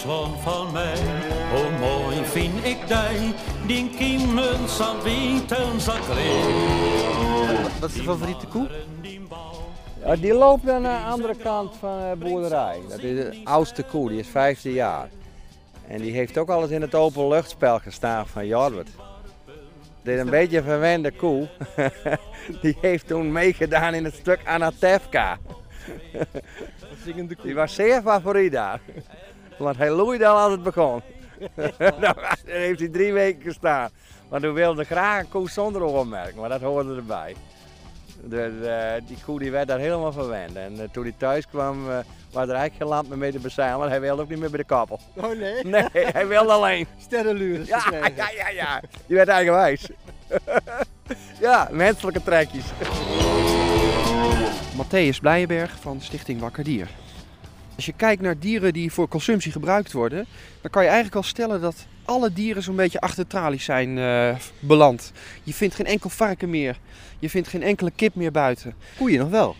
zoon van mij. Hoe mooi vind ik die, die kiemen zal weten zal Wat is de favoriete koe? Ja, die loopt aan de andere kant van de boerderij. Dat is de oudste koe, die is 15 jaar. En die heeft ook al eens in het open luchtspel gestaan van Jorwert. Dit is een beetje een verwende koe. die heeft toen meegedaan in het stuk Anatevka. Die was zeer favoriet daar. Want hij loeide al als het begon. Daar heeft hij drie weken gestaan. Maar toen wilde graag een koe zonder oormerk, maar dat hoorde erbij. Dus eh, die koe die werd daar helemaal verwend. En eh, toen hij thuis kwam, eh, was er eigenlijk geen lamp meer mee te. Hij wilde ook niet meer bij de kappel. Oh nee? Nee, hij wilde alleen. Sterrenluren. Ja, ja, ja, ja. Die werd eigenwijs. ja, menselijke trekjes. Matthäus Blijenberg van Stichting Wakker Dier. Als je kijkt naar dieren die voor consumptie gebruikt worden, dan kan je eigenlijk al stellen dat alle dieren zo'n beetje achter tralies zijn eh, beland. Je vindt geen enkel varken meer. Je vindt geen enkele kip meer buiten. Koeien nog wel.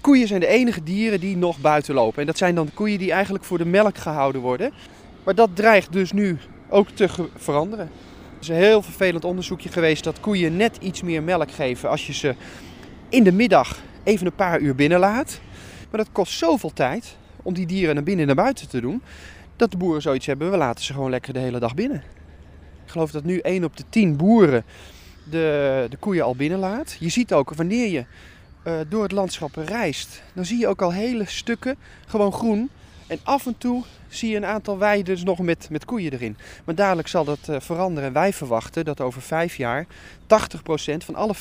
Koeien zijn de enige dieren die nog buiten lopen. En dat zijn dan de koeien die eigenlijk voor de melk gehouden worden. Maar dat dreigt dus nu ook te veranderen. Er is een heel vervelend onderzoekje geweest dat koeien net iets meer melk geven als je ze in de middag even een paar uur binnenlaat. Maar dat kost zoveel tijd om die dieren naar binnen en naar buiten te doen, dat de boeren zoiets hebben, we laten ze gewoon lekker de hele dag binnen. Ik geloof dat nu 1 op de 10 boeren de, de koeien al binnenlaat. Je ziet ook wanneer je eh, door het landschap reist, dan zie je ook al hele stukken gewoon groen. En af en toe zie je een aantal weiden nog met, met koeien erin. Maar dadelijk zal dat eh, veranderen. En wij verwachten dat over vijf jaar 80% van alle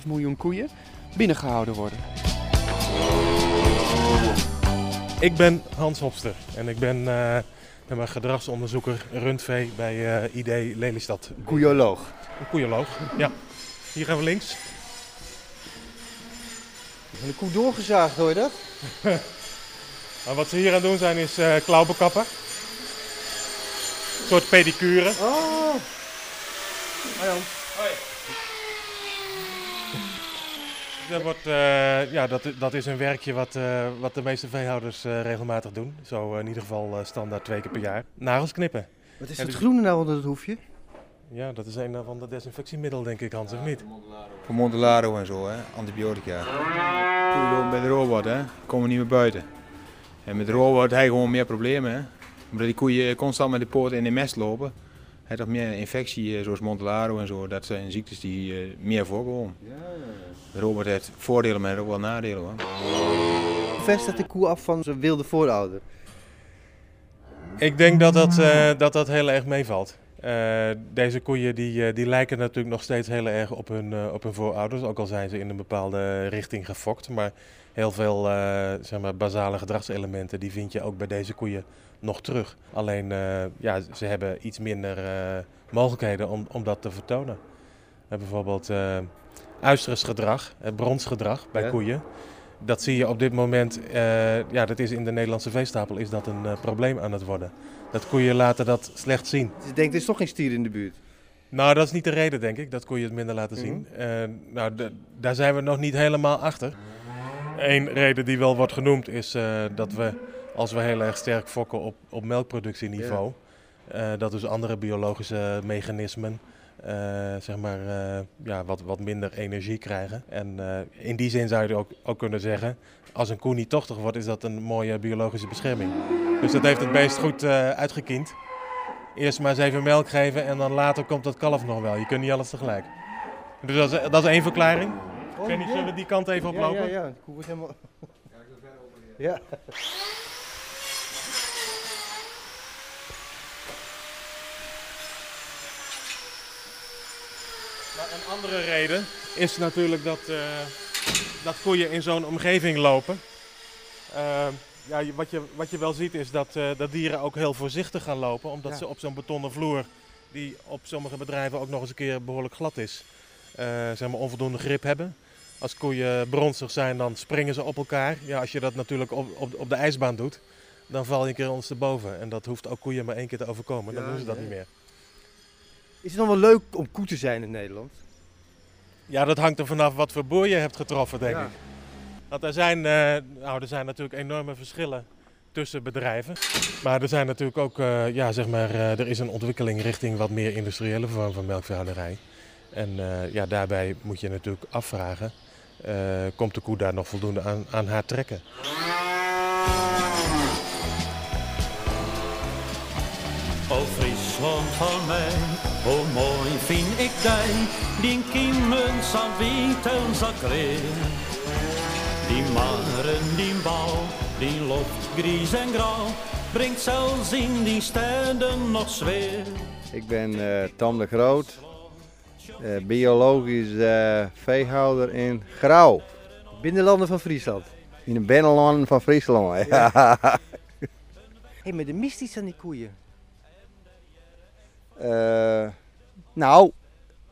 4,5 miljoen koeien binnengehouden worden. Ik ben Hans Hopster en ik ben eh, ben maar gedragsonderzoeker rundvee bij eh, ID Lelystad. Koeioloog. Een koeioloog, ja. Hier gaan we links. De koe doorgezaagd, hoor je dat? Maar wat ze hier aan doen zijn is eh klauwenkappen. Een soort pedicure. Oh. Dat, wordt, eh, ja, dat, dat is een werkje wat, eh, wat de meeste veehouders eh, regelmatig doen. Zo in ieder geval eh, standaard twee keer per jaar. Nagels knippen. Wat is dat dus- groene nou onder het hoefje? Ja, dat is een van de desinfectiemiddel denk ik Hans, of niet? Voor Montelaro en zo, hè? antibiotica. Koeien lopen bij de robot, hè? komen niet meer buiten. En met de robot heb je gewoon meer problemen. Hè? Omdat die koeien constant met de poten in de mest lopen, je toch meer infectie, eh, zoals Montelaro en zo. Dat zijn ziektes die eh, meer voorkomen. De robot heeft voordelen, maar ook wel nadelen. Hoor. Hoe ver staat de koe af van zijn wilde voorouder? Ik denk dat dat, eh, dat, dat heel erg meevalt. Eh, deze koeien die, eh, die lijken natuurlijk nog steeds heel erg op hun, op hun voorouders, ook al zijn ze in een bepaalde richting gefokt. Maar heel veel eh, zeg maar, basale gedragselementen die vind je ook bij deze koeien nog terug. Alleen eh, ja, ze hebben iets minder eh, mogelijkheden om, om dat te vertonen. Hebben bijvoorbeeld eh uisterensgedrag, bronsgedrag bij Ja. koeien. Dat zie je op dit moment, eh, ja, dat is in de Nederlandse veestapel is dat een eh, probleem aan het worden. Dat koeien laten dat slecht zien. Je denkt, er is toch geen stier in de buurt. Nou, dat is niet de reden, denk ik, dat koeien het minder laten zien. Eh, nou, daar zijn we nog niet helemaal achter. Eén reden die wel wordt genoemd is eh, dat we, als we heel erg sterk fokken op, op melkproductieniveau, eh, dat dus andere biologische mechanismen, eh, zeg maar, eh, ja, wat, wat minder energie krijgen. En eh, in die zin zou je ook, ook kunnen zeggen, als een koe niet tochtig wordt, is dat een mooie biologische bescherming. Dus dat heeft het beest goed eh, uitgekiend. Eerst maar eens even melk geven en dan later komt dat kalf nog wel. Je kunt niet alles tegelijk. Dus dat is, dat is één verklaring. Ik weet niet, zullen we die kant even Ja, oplopen? ja, ja. De koe wordt helemaal... Ja. Maar een andere reden is natuurlijk dat, eh, dat koeien in zo'n omgeving lopen. Eh, ja, wat, je, wat je wel ziet is dat, eh, dat dieren ook heel voorzichtig gaan lopen. Omdat Ja. ze op zo'n betonnen vloer, die op sommige bedrijven ook nog eens een keer behoorlijk glad is, zeg maar onvoldoende grip hebben. Als koeien bronstig zijn, dan springen ze op elkaar. Ja, als je dat natuurlijk op, op, op de ijsbaan doet, dan val je een keer ondersteboven. En dat hoeft ook koeien maar één keer te overkomen. Dan Ja, doen ze dat niet meer. Is het dan wel leuk om koe te zijn in Nederland? Ja, dat hangt er vanaf wat voor boer je hebt getroffen, denk Ja. ik. Want er zijn, eh, nou, er zijn natuurlijk enorme verschillen tussen bedrijven. Maar er zijn natuurlijk ook, uh, ja, zeg maar, uh, er is een ontwikkeling richting wat meer industriële vorm van melkveehouderij. En uh, ja, daarbij moet je natuurlijk afvragen, komt de koe daar nog voldoende aan, aan haar trekken? O Friesland van mij, vind ik die, die kiemen zal weten zal Die maren, die bal, die lucht gries en grauw, brengt zelfs in die steden nog zweer. Ik ben uh, Tom de Groot, uh, biologisch uh, veehouder in Grauw. Binnenlanden van Friesland. In de binnenlanden van Friesland, ja. ja. hey, maar de mist iets aan die koeien. Uh, nou,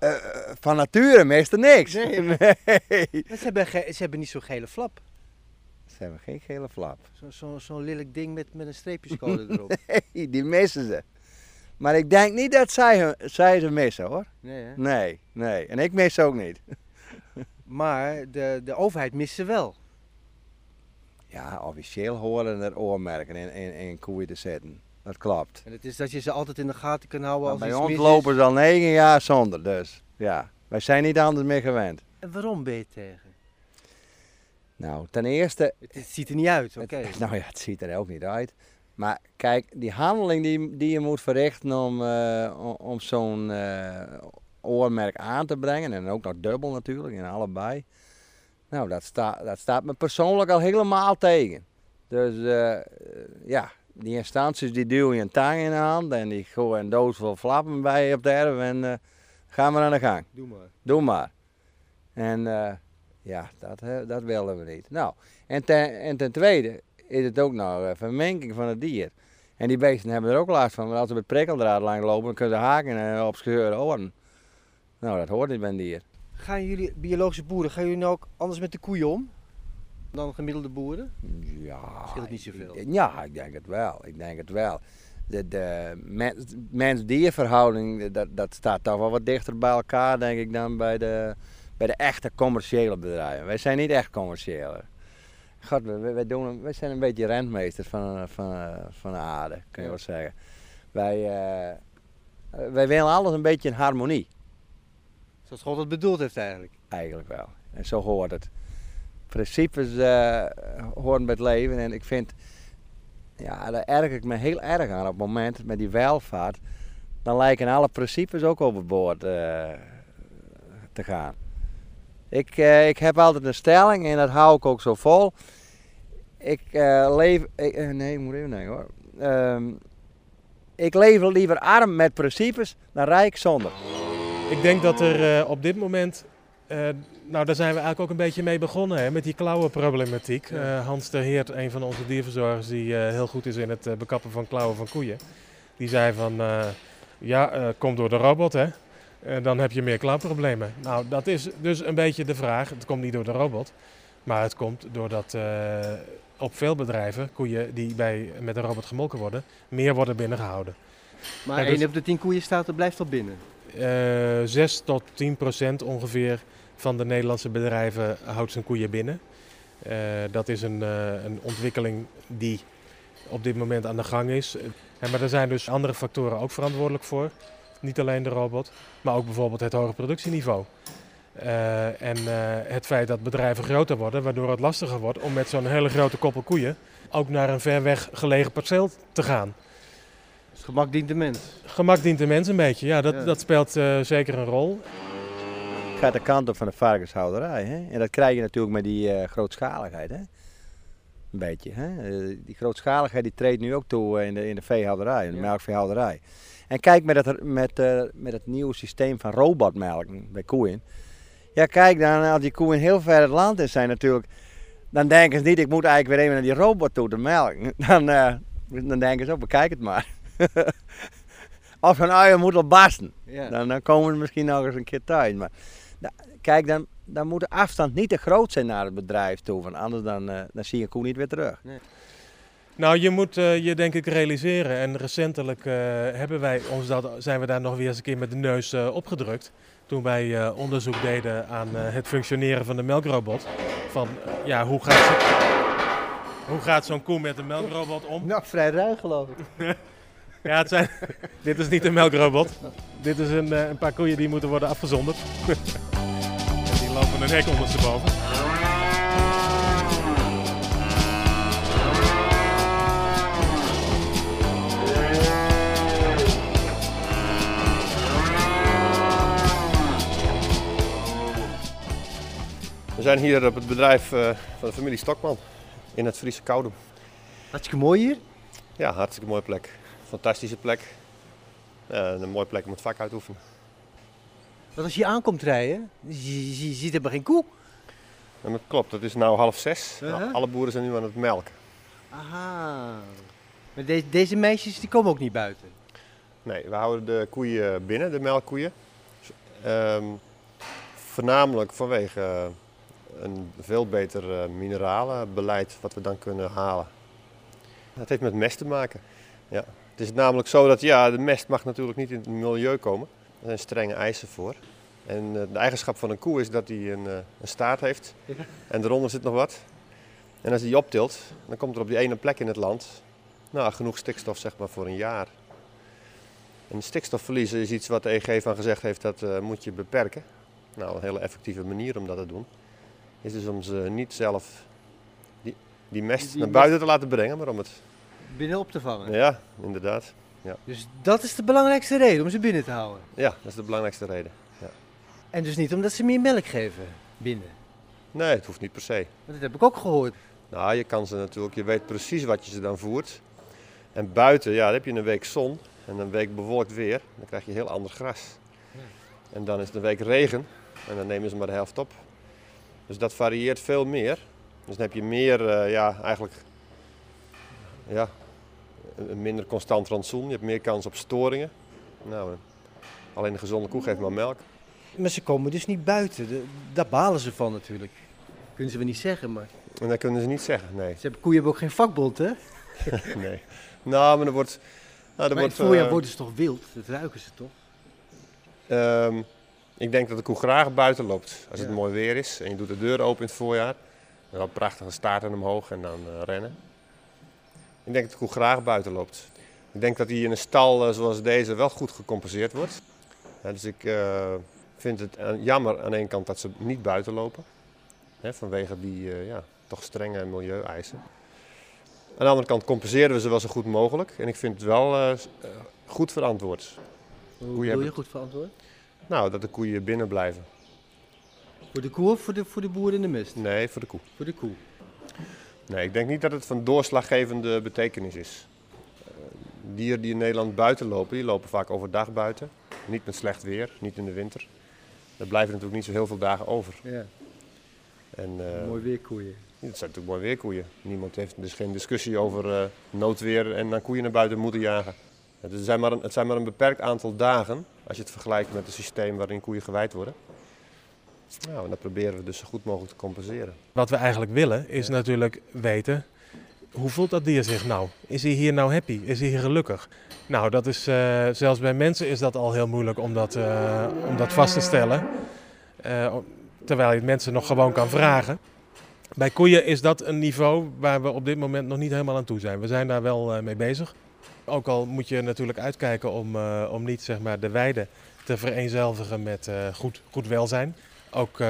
uh, van nature meestal niks. Nee. nee. ze, hebben ze hebben niet zo'n gele flap. Ze hebben geen gele flap. Zo'n zo, zo lelijk ding met, met een streepjescode erop. nee, die missen ze. Maar ik denk niet dat zij, zij ze missen hoor. Nee, hè? Nee, nee. En ik mis ze ook niet. maar de, de overheid mist ze wel. Ja, officieel horen er oormerken in, in, in koeien te zetten. Dat klopt. En het is dat je ze altijd in de gaten kan houden als bij ons lopen ze al negen jaar zonder, dus ja. Wij zijn niet anders meer gewend. En waarom ben je tegen? Nou, ten eerste... Het, het ziet er niet uit, oké. Okay. Nou ja, het ziet er ook niet uit. Maar kijk, die handeling die, die je moet verrichten om, uh, om zo'n uh, oormerk aan te brengen, en ook nog dubbel natuurlijk, in allebei. Nou, dat, sta, dat staat me persoonlijk al helemaal tegen. Dus uh, ja, die instanties die duwen je een tang in de hand en die gooien een doos vol flappen bij je op de erf en uh, gaan we aan de gang. Doe maar. Doe maar. En uh, ja, dat, uh, dat willen we niet. Nou, en ten, en ten tweede is het ook nog een verminking van het dier. En die beesten hebben er ook last van, want als ze met prikkeldraad lang lopen, dan kunnen ze haken en op scheuren oren. Nou, dat hoort niet bij een dier. Gaan jullie, biologische boeren, gaan jullie nou ook anders met de koeien om? Dan gemiddelde boeren? Ja, scheelt niet zoveel. Ja, ik denk het wel. Ik denk het wel. De, de mens-dierverhouding, dat, dat staat toch wel wat dichter bij elkaar, denk ik, dan bij de, bij de echte commerciële bedrijven. Wij zijn niet echt commerciële. God, wij, wij, doen, wij zijn een beetje rentmeesters van, van, van de aarde, kun je wel zeggen. Wij, uh, wij willen alles een beetje in harmonie. Zoals God het bedoeld heeft eigenlijk. Eigenlijk wel. En zo hoort het principes uh, horen bij het leven. En ik vind, ja, daar erg ik me heel erg aan op het moment met die welvaart. Dan lijken alle principes ook overboord uh, te gaan. Ik, uh, ik heb altijd een stelling en dat hou ik ook zo vol. Ik leef. Ik, nee, ik moet even denken hoor. Um, ik leef liever arm met principes dan rijk zonder. Ik denk dat er op dit moment uh, nou, daar zijn we eigenlijk ook een beetje mee begonnen, hè, met die klauwenproblematiek. Ja. Uh, Hans de Heert, een van onze dierverzorgers die uh, heel goed is in het bekappen van klauwen van koeien. Die zei van, ja, komt door de robot hè. dan heb je meer klauwproblemen. Nou, dat is dus een beetje de vraag. Het komt niet door de robot, maar het komt doordat op veel bedrijven koeien die bij, met een robot gemolken worden, meer worden binnengehouden. Maar één dus, op de tien koeien staat er blijft al binnen? Uh, 6 tot 10 procent ongeveer van de Nederlandse bedrijven houdt zijn koeien binnen. Uh, dat is een, uh, een, ontwikkeling die op dit moment aan de gang is. Maar er zijn dus andere factoren ook verantwoordelijk voor. Niet alleen de robot, maar ook bijvoorbeeld het hoge productieniveau. en het feit dat bedrijven groter worden, waardoor het lastiger wordt om met zo'n hele grote koppel koeien ook naar een ver weg gelegen perceel te gaan. Dus gemak dient de mens. Gemak dient de mens een beetje, ja, dat, ja. dat speelt zeker een rol. Gaat de kant op van de varkenshouderij. Hè? En dat krijg je natuurlijk met die uh, grootschaligheid. Hè? Een beetje. Hè? Uh, die grootschaligheid die treedt nu ook toe in de, in de veehouderij, in de ja. melkveehouderij. En kijk met het, met, met het nieuwe systeem van robotmelken bij koeien. Ja, kijk dan, als die koeien heel ver het land in zijn natuurlijk, dan denken ze niet, ik moet eigenlijk weer even naar die robot toe te melken. Dan, dan denken ze, oh, bekijk het maar. Als een uien moet al barsten. Ja. Dan, dan, komen we misschien nog eens een keer thuis. Maar kijk, dan, dan moet de afstand niet te groot zijn naar het bedrijf toe. Want anders dan, uh, dan zie je een koe niet weer terug. Nee. Nou, je moet uh, je denk ik realiseren. En recentelijk uh, hebben wij ons dat, zijn we daar nog weer eens een keer met de neus opgedrukt. Toen wij onderzoek deden aan het functioneren van de melkrobot. Van ja, hoe gaat ze hoe gaat zo'n koe met een melkrobot om? Nou, vrij ruig geloof ik. Ja, het zijn, dit is niet een melkrobot. Dit is een, eh, een paar koeien die moeten worden afgezonderd. Een hek ondersteboven. We zijn hier op het bedrijf eh, van de familie Stokman in het Friese Koudem. Hartstikke mooi hier. Ja, hartstikke mooie plek. Fantastische plek. Eh, een mooie plek om het vak uit te oefenen. Want als je aankomt rijden, je, je, je ziet helemaal geen koe. En dat klopt, het is nu half zes. Uh-huh. Alle boeren zijn nu aan het melken. Aha. Maar deze, deze meisjes die komen ook niet buiten. Nee, we houden de koeien binnen, de melkkoeien. Ehm, voornamelijk vanwege eh, een veel beter eh, mineralenbeleid wat we dan kunnen halen. Dat heeft met mest te maken. Ja. Het is namelijk zo dat ja, de mest mag natuurlijk niet in het milieu komen. Er zijn strenge eisen voor. En eh, de eigenschap van een koe is dat hij een, eh, een staart heeft. En eronder zit nog wat. En als hij die optilt, dan komt er op die ene plek in het land nou, genoeg stikstof zeg maar, voor een jaar. En stikstofverliezen is iets wat de EG van gezegd heeft dat eh, moet je beperken. Nou, een hele effectieve manier om dat te doen is dus om ze niet zelf die, die mest Die naar mest- buiten te laten brengen, maar om het. Binnen op te vangen. Ja, inderdaad. Dus dat is de belangrijkste reden om ze binnen te houden. Ja, dat is de belangrijkste reden. En dus niet omdat ze meer melk geven binnen. Nee, het hoeft niet per se. Dat heb ik ook gehoord. Nou, je kan ze natuurlijk, je weet precies wat je ze dan voert. En buiten, ja, dan heb je een week zon en een week bewolkt weer. Dan krijg je heel ander gras. En dan is het een week regen en dan nemen ze maar de helft op. Dus dat varieert veel meer. Dus dan heb je meer, eh, ja, eigenlijk, ja, een minder constant rantsoen. Je hebt meer kans op storingen. Nou, eh, alleen een gezonde koe geeft maar melk. Maar ze komen dus niet buiten. De- daar balen ze van natuurlijk. Kunnen ze wel niet zeggen, maar... En dat kunnen ze niet zeggen, nee. Ze hebben, koeien hebben ook geen vakbond, hè? nee. Nou, maar er wordt... Nou, er maar wordt het voorjaar eh, worden ze toch wild? Dat ruiken ze toch? Ehm, ik denk dat de koe graag buiten loopt als het mooi weer is en je doet de deur open in het voorjaar. Dan prachtige staarten omhoog en dan eh, rennen. Ik denk dat de koe graag buiten loopt. Ik denk dat hij in een stal eh, zoals deze wel goed gecompenseerd wordt. Ja, dus ik eh, vind het jammer aan de ene kant dat ze niet buiten lopen. Hè, vanwege die eh, ja, toch strenge milieueisen. Aan de andere kant compenseren we ze wel zo goed mogelijk. En ik vind het wel goed verantwoord. Hoe hebben- je goed verantwoord? Nou, dat de koeien binnen blijven. Voor de koe of voor de, voor de boer in de mist? Nee, voor de koe. Voor de koe. Nee, ik denk niet dat het van doorslaggevende betekenis is. Eh, dieren die in Nederland buiten lopen, die lopen vaak overdag buiten. Niet met slecht weer, niet in de winter. Er blijven natuurlijk niet zo heel veel dagen over. Ja, En, eh, mooi weer koeien. Dat zijn natuurlijk mooi weerkoeien. Niemand heeft dus geen discussie over eh, noodweer en dan koeien naar buiten moeten jagen. Het zijn, maar een, het zijn maar een beperkt aantal dagen als je het vergelijkt met het systeem waarin koeien gewijd worden. Nou, en dat proberen we dus zo goed mogelijk te compenseren. Wat we eigenlijk willen is natuurlijk weten, hoe voelt dat dier zich nou? Is hij hier nou happy? Is hij hier gelukkig? Nou, dat is, eh, zelfs bij mensen is dat al heel moeilijk om dat, eh, om dat vast te stellen. Eh, terwijl je het mensen nog gewoon kan vragen. Bij koeien is dat een niveau waar we op dit moment nog niet helemaal aan toe zijn. We zijn daar wel mee bezig. Ook al moet je natuurlijk uitkijken om, om niet zeg maar, de weide te vereenzelvigen met goed, goed welzijn. Ook eh,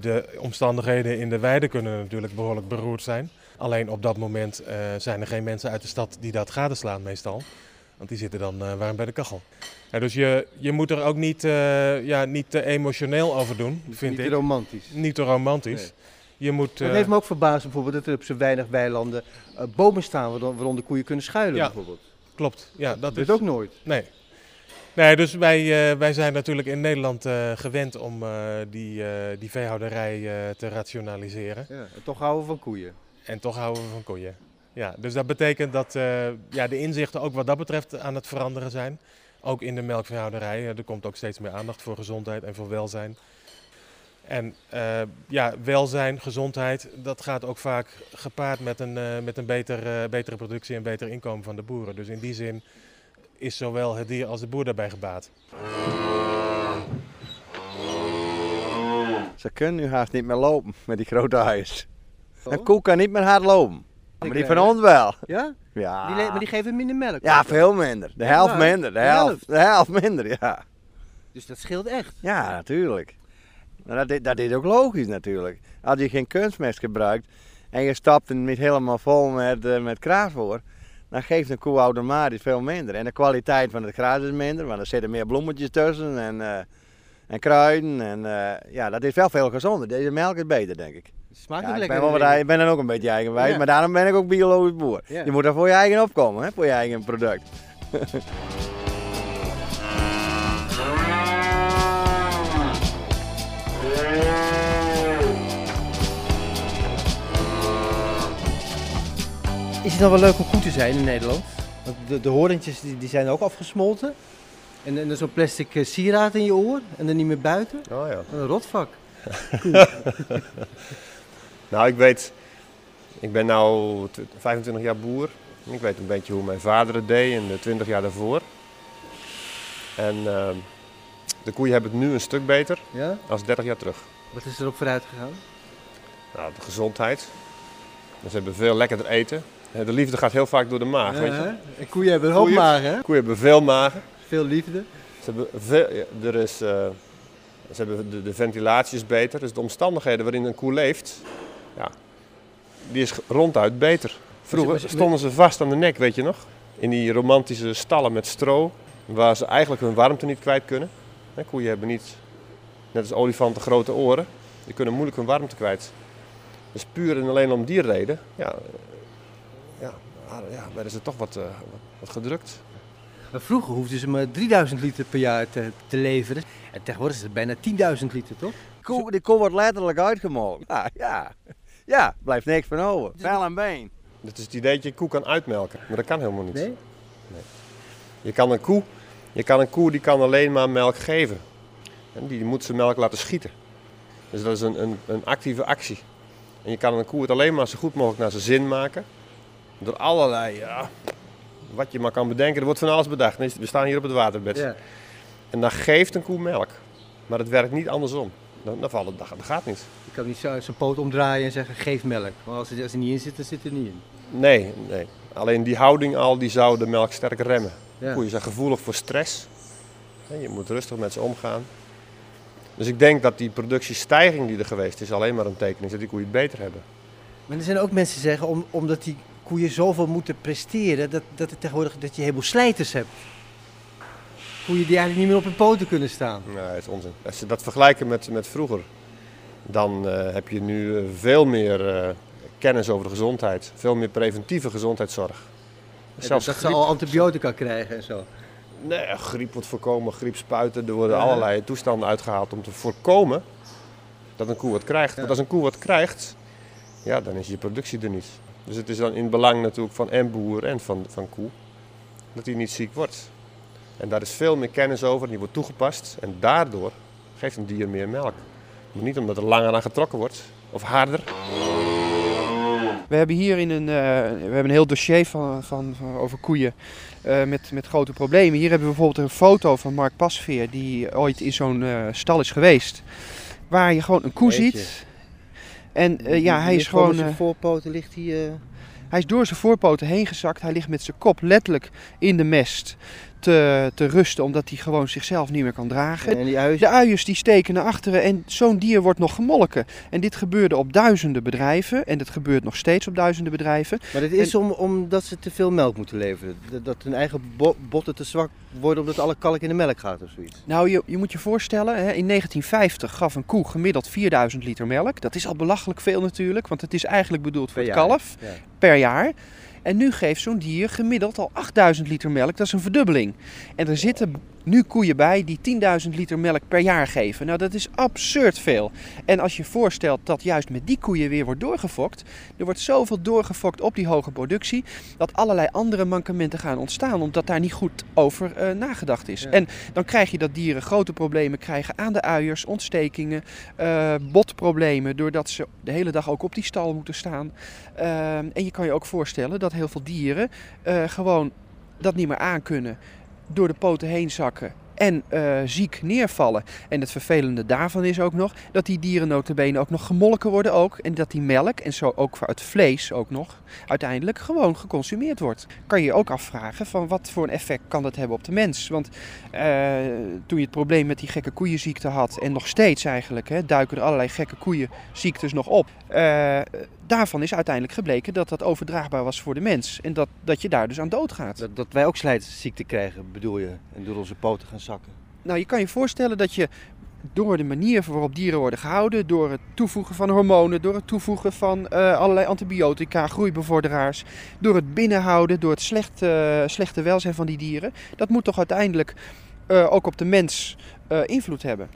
de omstandigheden in de weide kunnen natuurlijk behoorlijk beroerd zijn. Alleen op dat moment eh, zijn er geen mensen uit de stad die dat gadeslaan meestal. Want die zitten dan eh, warm bij de kachel. Ja, dus je, je moet er ook niet, ja, niet te emotioneel over doen, vind Niet ik. romantisch. Niet te romantisch. Nee. Je moet, Het eh, heeft me ook verbaasd bijvoorbeeld dat er op zo weinig weilanden bomen staan waaronder, koeien kunnen schuilen Ja, bijvoorbeeld. Klopt, ja, dat Dat is ook nooit. Nee. Nee, dus wij, eh, wij zijn natuurlijk in Nederland eh, gewend om eh, die, die veehouderij eh, te rationaliseren. Ja, en toch houden we van koeien. En toch houden we van koeien. Ja, dus dat betekent dat ja, de inzichten ook wat dat betreft aan het veranderen zijn. Ook in de melkveehouderij. Eh, Er komt ook steeds meer aandacht voor gezondheid en voor welzijn. En ja, welzijn, gezondheid, dat gaat ook vaak gepaard met een, met een beter, betere productie en beter inkomen van de boeren. Dus in die zin is zowel het dier als de boer daarbij gebaat. Ze kunnen nu haast niet meer lopen met die grote huis. Een koe kan niet meer hard lopen. Maar die van ons wel. Ja? Ja. Die le- maar die geven minder melk. Ja, veel minder. De helft Nou, minder. De de helft. De helft minder, ja. Dus dat scheelt echt. Ja, natuurlijk. Maar dat, is- dat is ook logisch natuurlijk. Als je geen kunstmest gebruikt en je stapt hem niet helemaal vol met, eh met kraasvoer, dan geeft een koe automatisch veel minder. En de kwaliteit van het gras is minder, want er zitten meer bloemetjes tussen en, eh, en kruiden. En eh, ja, dat is wel veel gezonder. Deze melk is beter, denk ik. Smaakt Ja, ik, lekker. ben wel wat, ik ben dan ook een beetje eigenwijs, Ja. maar daarom ben ik ook biologisch boer. Ja. Je moet er voor je eigen opkomen, hè, voor je eigen product. Is het dan wel leuk om koe te zijn in Nederland? Want de, de horentjes die, die zijn ook afgesmolten. En, en er is zo'n plastic eh, sieraad in je oor en dan niet meer buiten. Oh ja. Wat Een rotvak. Nou, ik weet, ik ben nu 25 jaar boer. Ik weet een beetje hoe mijn vader het deed en de 20 jaar daarvoor. En ehm, de koeien hebben het nu een stuk beter Ja? dan 30 jaar terug. Wat is er op vooruit gegaan? Nou, de gezondheid. Dus ze hebben veel lekkerder eten. De liefde gaat heel vaak door de maag, weet je. En koeien hebben een hoop magen, hè? Koeien hebben veel magen. Veel liefde. Ze hebben veel, ja, er is, eh, ze hebben de, de ventilatie is beter. Dus de omstandigheden waarin een koe leeft, ja, die is ronduit beter. Vroeger ze- stonden ze vast aan de nek, weet je nog? In die romantische stallen met stro, waar ze eigenlijk hun warmte niet kwijt kunnen. Koeien hebben niet, net als olifanten, grote oren. Die kunnen moeilijk hun warmte kwijt. Dus puur en alleen om die reden, ja, ja, ja werden ze toch wat, eh, wat, wat gedrukt. Maar vroeger hoefden ze maar 3000 liter per jaar te, te leveren. En tegenwoordig is het bijna 10.000 liter, toch? Koe, die koe wordt letterlijk uitgemolken. Ja, ja. Ja, blijft niks van over. Vel en been. Dat is het idee dat je een koe kan uitmelken. Maar dat kan helemaal niet. Nee? Je kan een koe, je kan een koe die kan alleen maar melk geven. En die moet zijn melk laten schieten. Dus dat is een, een, een actieve actie. En je kan een koe het alleen maar zo goed mogelijk naar zijn zin maken. Door allerlei, ja, wat je maar kan bedenken. Er wordt van alles bedacht. We staan hier op het waterbed. Ja. En dan geeft een koe melk. Maar het werkt niet andersom. Dan, dan valt het, dat, gaat niet. Je kan niet zijn poot omdraaien en zeggen geef melk. Want als er, als er niet in zit, dan zit er niet in. Nee, nee. Alleen die houding al, die zou de melk sterk remmen. Ja. Koeien zijn gevoelig voor stress. Je moet rustig met ze omgaan. Dus ik denk dat die productiestijging die er geweest is alleen maar een teken is dat die koeien het beter hebben. Maar er zijn ook mensen die zeggen, om, omdat die koeien zoveel moeten presteren, dat, dat, het tegenwoordig, dat je heleboel slijters hebt. Koeien die eigenlijk niet meer op hun poten kunnen staan. Nee, dat is onzin. Als je dat vergelijken met, met vroeger, dan eh, heb je nu eh, veel meer eh, kennis over de gezondheid. Veel meer preventieve gezondheidszorg. dat dat ze griep- al antibiotica krijgen en zo. Nee, griep wordt voorkomen, griepspuiten. Er worden Ja. allerlei toestanden uitgehaald om te voorkomen dat een koe wat krijgt. Ja. Want als een koe wat krijgt, ja, dan is je productie er niet. Dus het is dan in belang natuurlijk van en boer en van, van koe dat hij niet ziek wordt. En daar is veel meer kennis over, die wordt toegepast. En daardoor geeft een dier meer melk. Maar niet omdat er langer aan getrokken wordt of harder. We hebben hier in een, eh, we hebben een heel dossier van, van, van over koeien eh, met, met grote problemen. Hier hebben we bijvoorbeeld een foto van Mark Pasveer die ooit in zo'n eh, stal is geweest. Waar je gewoon een koe ziet. En eh, Die- ja, die hij is gewoon met zijn eh, voorpoten ligt hij... eh, hij is door zijn voorpoten heen gezakt. Hij ligt met zijn kop letterlijk in de mest te, te rusten, omdat hij gewoon zichzelf niet meer kan dragen. en die uizen. De uiers die steken naar achteren en zo'n dier wordt nog gemolken. En dit gebeurde op duizenden bedrijven en het gebeurt nog steeds op duizenden bedrijven. Maar dit is om, omdat ze te veel melk moeten leveren. Dat, dat hun eigen bo- botten te zwak worden omdat alle kalk in de melk gaat of zoiets. Nou, je, je moet je voorstellen, hè, in 1950 gaf een koe gemiddeld 4000 liter melk. Dat is al belachelijk veel natuurlijk, want het is eigenlijk bedoeld voor Per het jaar. kalf Ja. per jaar. En nu geeft zo'n dier gemiddeld al 8000 liter melk. Dat is een verdubbeling. En er zitten nu koeien bij die 10.000 liter melk per jaar geven. Nou, dat is absurd veel. En als je voorstelt dat juist met die koeien weer wordt doorgefokt. Er wordt zoveel doorgefokt op die hoge productie. Dat allerlei andere mankementen gaan ontstaan. Omdat daar niet goed over eh, nagedacht is. Ja. En dan krijg je dat dieren grote problemen krijgen aan de uiers. Ontstekingen, eh, botproblemen. Doordat ze de hele dag ook op die stal moeten staan. Ehm, en je kan je ook voorstellen dat heel veel dieren eh, gewoon dat niet meer aankunnen. Door de poten heen zakken. En eh, ziek neervallen. En het vervelende daarvan is ook nog dat die dieren ook nog gemolken worden ook. En dat die melk en zo ook het vlees ook nog uiteindelijk gewoon geconsumeerd wordt. Kan je je ook afvragen van wat voor een effect kan dat hebben op de mens. Want eh, toen je het probleem met die gekke koeienziekte had en nog steeds eigenlijk hè, duiken er allerlei gekke koeienziektes nog op. Eh, daarvan is uiteindelijk gebleken dat dat overdraagbaar was voor de mens. En dat, dat je daar dus aan doodgaat. Dat, dat wij ook slijtziekte krijgen, bedoel je? En door onze poten gaan zakken. Nou, je kan je voorstellen dat je door de manier waarop dieren worden gehouden, door het toevoegen van hormonen, door het toevoegen van eh, allerlei antibiotica, groeibevorderaars, door het binnenhouden, door het slechte, slechte welzijn van die dieren, dat moet toch uiteindelijk eh, ook op de mens eh, invloed hebben.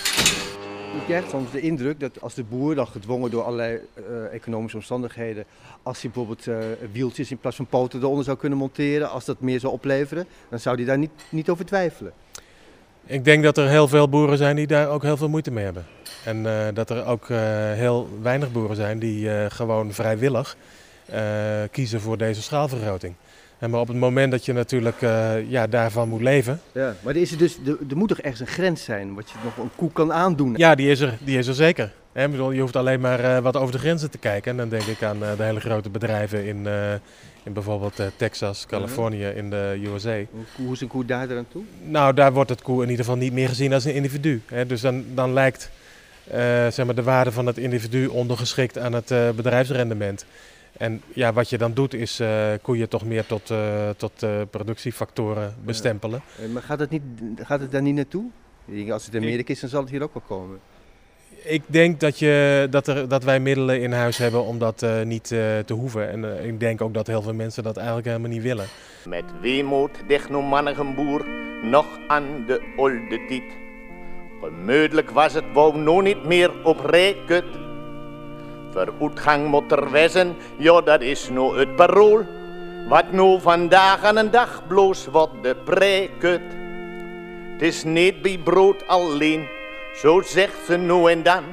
Je krijgt soms de indruk dat als de boer dan gedwongen door allerlei eh, economische omstandigheden, als hij bijvoorbeeld eh, wieltjes in plaats van poten eronder zou kunnen monteren, als dat meer zou opleveren, dan zou hij daar niet, niet over twijfelen. Ik denk dat er heel veel boeren zijn die daar ook heel veel moeite mee hebben. En eh, dat er ook eh, heel weinig boeren zijn die eh, gewoon vrijwillig kiezen voor deze schaalvergroting. En maar op het moment dat je natuurlijk ja, daarvan moet leven, Ja, maar er, is er, dus, er, er moet toch ergens een grens zijn wat je nog een koe kan aandoen. ja, die is er, die is er zeker. Hè, bedoel, je hoeft alleen maar eh, wat over de grenzen te kijken. En dan denk ik aan eh, de hele grote bedrijven in, eh, in bijvoorbeeld Texas, Californië, in de USA. Hoe, is een koe daar aan toe? Nou, daar wordt het koe in ieder geval niet meer gezien als een individu. Hè. Dus dan, dan lijkt zeg maar de waarde van het individu ondergeschikt aan het bedrijfsrendement. En ja, wat je dan doet is koeien toch meer tot, tot productiefactoren bestempelen. Maar gaat het, niet, gaat het daar niet naartoe? Als het in Amerika is, dan zal het hier ook wel komen. Ik denk dat, je, dat, er, dat wij middelen in huis hebben om dat eh, niet eh, te hoeven. En eh, ik denk ook dat heel veel mensen dat eigenlijk helemaal niet willen. Met weemoed dicht no mannigen boer nog aan de oude tijd. Gemeudelijk was het wou no niet meer op rekut. Vooruitgang moet er wezen, ja dat is no het parool. Wat nu vandaag aan een dag bloos wordt de prekut. Het is niet bij brood alleen, zo zegt ze nu en dan.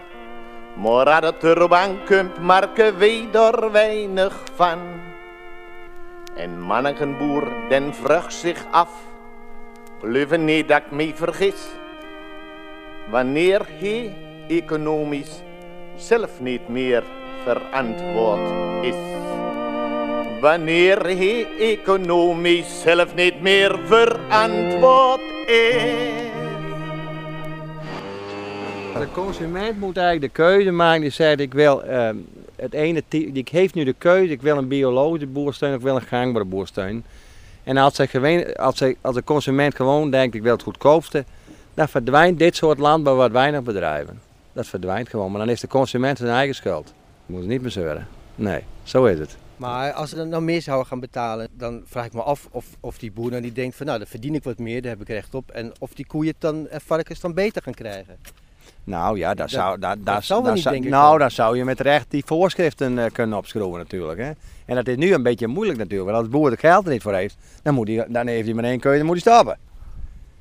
Maar als het erop aankomt, merken wij er weinig van. En mannenboer den vraagt zich af, geloof niet dat ik me vergis. Wanneer hij economisch zelf niet meer verantwoord is. Wanneer hij economisch zelf niet meer verantwoord is. De consument moet eigenlijk de keuze maken. Die zegt ik wil ehm, het ene ty- die heeft nu de keuze. Ik wil een biologische boersteun of ik wil een gangbare boersteun. En als, hij geween, als, hij, als de consument gewoon denkt ik wil het goedkoopste, dan verdwijnt dit soort landbouw wat weinig bedrijven. Dat verdwijnt gewoon. Maar dan is de consument zijn eigen schuld. Moet het niet meer zeuren. Nee, zo is het. Maar als ze dan nou meer zouden gaan betalen, dan vraag ik me af of, of die boer dan niet denkt van nou, dan verdien ik wat meer, daar heb ik recht op. En of die koeien dan, en varkens dan beter gaan krijgen. Nou ja, daar zou, daar, dat daar, zou daar niet, Nou, dan zou je met recht die voorschriften eh, kunnen opschroeven natuurlijk. Hè. En dat is nu een beetje moeilijk natuurlijk. Want als de boer het geld er niet voor heeft, dan, moet hij, dan heeft hij maar één keuze, dan moet hij stoppen.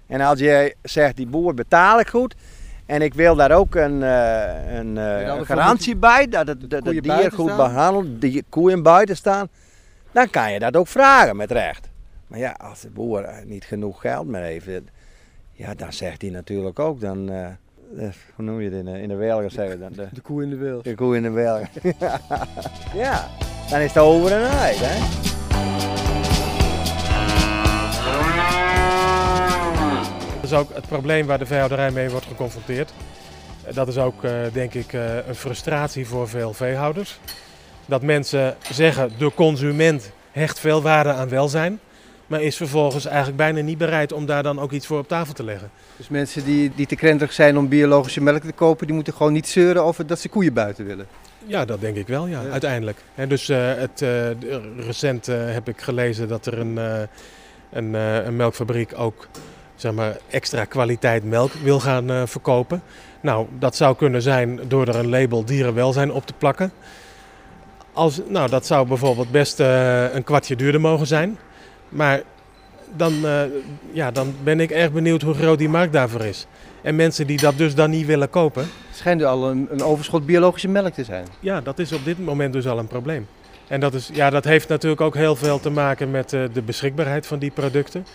En als je zegt, die boer betaal ik goed. En ik wil daar ook een, eh, een, eh, een garantie bij, dat het, dat het koeien dier goed behandeld, die koeien buiten staan. Dan kan je dat ook vragen met recht. Maar ja, als de boer niet genoeg geld meer heeft, ja, dan zegt hij natuurlijk ook, dan, hoe noem je het in, de- in de welgen zeggen, dan, de, De koe in de wil. de koe in de welgen. ja, dan is het over en uit, hè. Dat is ook het probleem waar de veehouderij mee wordt geconfronteerd. Eh, Dat is ook, eh, denk ik, eh, een frustratie voor veel veehouders. Dat mensen zeggen, de consument hecht veel waarde aan welzijn. Maar is vervolgens eigenlijk bijna niet bereid om daar dan ook iets voor op tafel te leggen. Dus mensen die, die te krentig zijn om biologische melk te kopen, die moeten gewoon niet zeuren over dat ze koeien buiten willen. Ja, dat denk ik wel, ja, Ja. uiteindelijk. En dus eh, het, eh, recent eh, heb ik gelezen dat er een, een, een melkfabriek ook zeg maar, extra kwaliteit melk wil gaan verkopen. Nou, dat zou kunnen zijn door er een label dierenwelzijn op te plakken. Als, nou, dat zou bijvoorbeeld best een kwartje duurder mogen zijn. Maar dan, eh, ja, dan ben ik erg benieuwd hoe groot die markt daarvoor is. En mensen die dat dus dan niet willen kopen, Het schijnt er al een, een overschot biologische melk te zijn. ja, dat is op dit moment dus al een probleem. En dat, is, ja, dat heeft natuurlijk ook heel veel te maken met eh, de beschikbaarheid van die producten.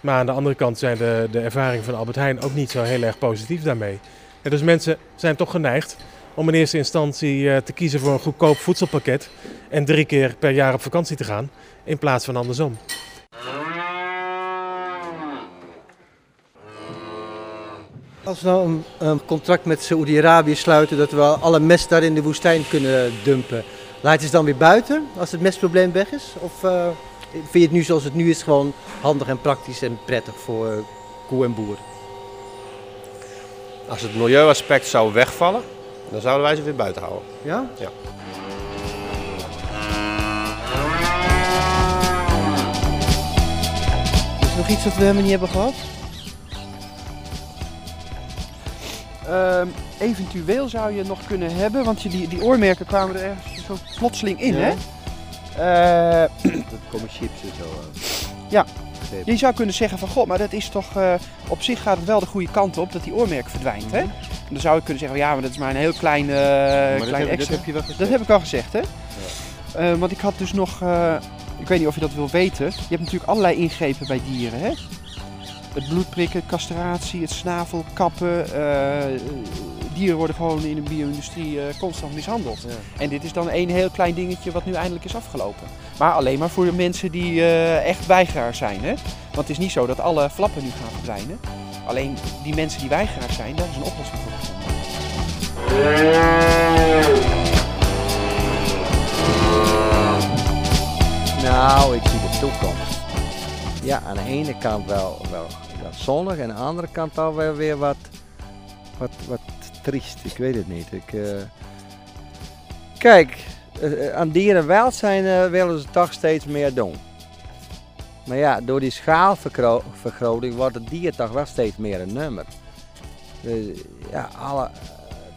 Maar aan de andere kant zijn de, de ervaringen van Albert Heijn ook niet zo heel erg positief daarmee. En dus mensen zijn toch geneigd om in eerste instantie eh, te kiezen voor een goedkoop voedselpakket en drie keer per jaar op vakantie te gaan, in plaats van andersom. Als we nou een, een contract met Saoedi-Arabië sluiten dat we alle mest daar in de woestijn kunnen dumpen, laat je ze dan weer buiten als het mestprobleem weg is? Of eh, vind je het nu zoals het nu is gewoon handig en praktisch en prettig voor uh, koe en boer? Als het milieuaspect zou wegvallen, dan zouden wij ze weer buiten houden. Ja? Ja. Nog iets wat we helemaal niet hebben gehad? Ehm, eventueel zou je nog kunnen hebben, want je, die, die oormerken kwamen er ergens zo plotseling in, Ja. hè? Eh, Dat komen chips en zo. eh. Ja. Begrepen. je zou kunnen zeggen van, god, maar dat is toch, eh, op zich gaat het wel de goede kant op, dat die oormerk verdwijnt, hè? En dan zou ik kunnen zeggen, ja, maar dat is maar een heel klein, Maar dat klein heb, dat extra. heb je wel gezegd. Dat heb ik al gezegd, hè? Eh, want ik had dus nog, ik weet niet of je dat wil weten, je hebt natuurlijk allerlei ingrepen bij dieren, hè? Het bloedprikken, castratie, het snavel, kappen. eh, dieren worden gewoon in de bio-industrie eh, constant mishandeld. Ja. En dit is dan één heel klein dingetje wat nu eindelijk is afgelopen. Maar alleen maar voor de mensen die eh, echt weigeraar zijn. Hè? Want het is niet zo dat alle flappen nu gaan verdwijnen. Alleen die mensen die weigeraar zijn, daar is een oplossing voor gevonden. Nou, ik zie de toekomst. Ja, aan de ene kant wel, wel, zonnig en aan de andere kant alweer weer wat, wat, wat triest. Ik weet het niet. Ik, eh, Kijk, eh, eh, aan dierenwelzijn eh willen ze toch steeds meer doen. Maar ja, door die schaalvergroting wordt het dier toch wel steeds meer een nummer. Dus, ja, alle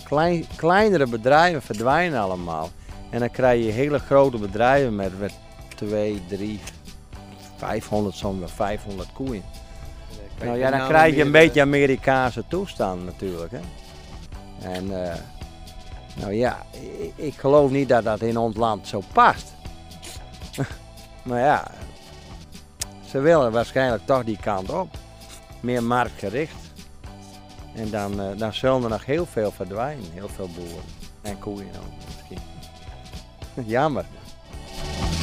klein, kleinere bedrijven verdwijnen allemaal. En dan krijg je hele grote bedrijven met, met 2, 3, 500, soms wel 500 koeien. Nou ja, dan krijg je een beetje Amerikaanse toestand natuurlijk. Hè? En eh, nou ja, ik, ik geloof niet dat dat in ons land zo past. maar ja, ze willen waarschijnlijk toch die kant op. Meer marktgericht. En dan, eh, dan zullen er nog heel veel verdwijnen. Heel veel boeren. En koeien ook misschien. Jammer.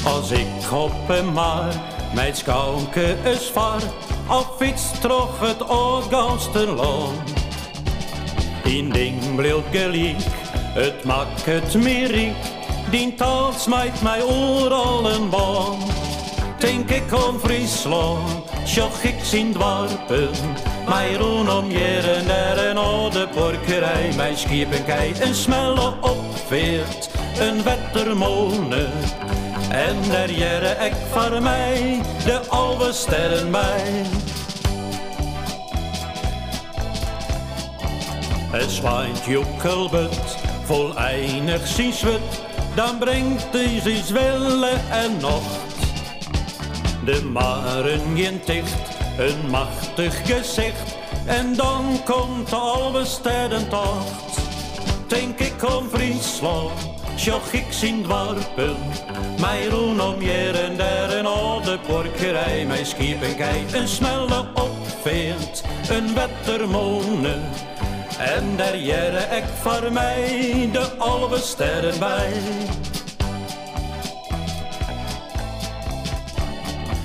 Als ik op een maar met skanke is vaart, op fiets terug het Oudgansterland. In ding bleef gelijk, het maakt het meer riek, die taal smijt mij overal een baan. Denk ik om Friesland, sjoch ik zien dwarpen, mij roen om jaren der en oude porkerij, mijn schiepenkij, een smelle opveert, een wettermolen. En daar jere ik voor mij de oude sterren bij. Het zwaait jukkelbut, vol einig zienswut, dan brengt hij zich wille en nacht. De maren geen dicht, een machtig gezicht, en dan komt de oude sterrentocht. Denk ik om Friesland, sjoch ik zien dwarpen, mij roen om jaren der een oude porkerij, mijn schiepenkij, een smelle opveert, een wettermonen. En daar jere ik voor mij de oude sterren bij.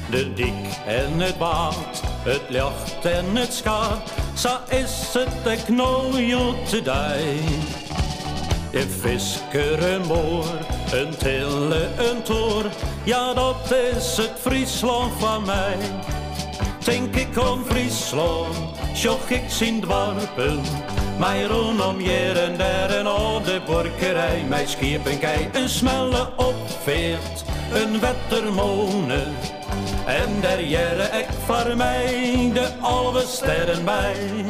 De dik en het waard, het licht en het schaat, zo is het de knooien te dij. De visker, een moor, een tille, een toer, ja dat is het Friesland van mij. Denk ik om Friesland, sjoch ik zien dwarpen, mij roen om jaren der een oude porkerij, mij schiepenkij, een smelle opveert, een wettermonen. En daar jere ik voor mij de oude sterren bij.